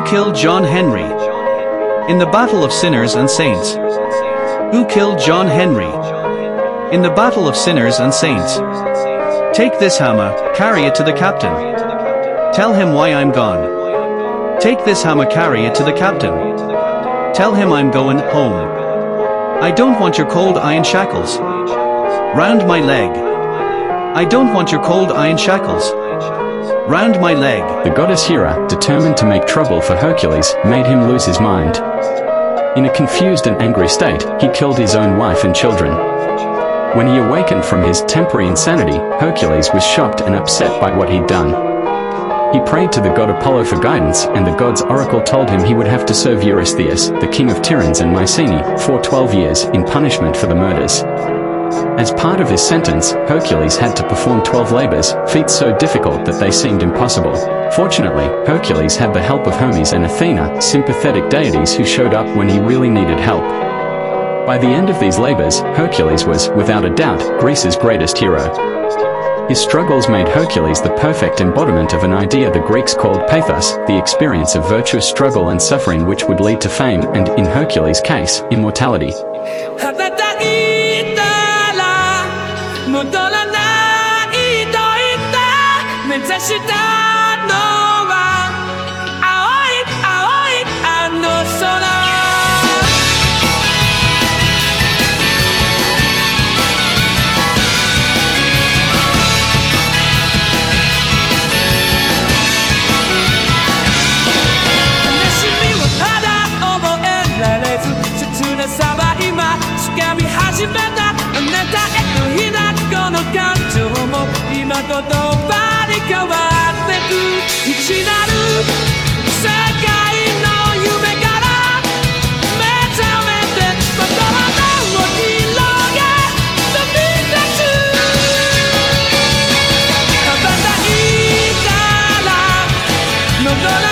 killed John Henry? In the battle of sinners and saints. Who killed John Henry? In the battle of sinners and saints. Take this hammer, carry it to the captain. Tell him why I'm gone. Take this hammer, carry it to the captain. Tell him I'm going home. I don't want your cold iron shackles. Round my leg. I don't want your cold iron shackles. Round my leg. The goddess Hera, determined to make trouble for Hercules, made him lose his mind. In a confused and angry state, he killed his own wife and children. When he awakened from his temporary insanity, Hercules was shocked and upset by what he'd done. He prayed to the god Apollo for guidance, and the god's oracle told him he would have to serve Eurystheus, the king of Tiryns and Mycenae, for 12 years, in punishment for the murders. As part of his sentence, Hercules had to perform 12 labors, feats so difficult that they seemed impossible. Fortunately, Hercules had the help of Hermes and Athena, sympathetic deities who showed up when he really needed help. By the end of these labors, Hercules was, without a doubt, Greece's greatest hero. His struggles made Hercules the perfect embodiment of an idea the Greeks called pathos, the experience of virtuous struggle and suffering which would lead to fame and, in Hercules' case, immortality. したのは青い青いあの空悲しみはただ覚えられず切なさは今掴み始めたあなたへの日だこの感情も今言葉変わってく。未なる世界の夢から目覚めてまた花を広げ飛び出す羽ばたいたら戻る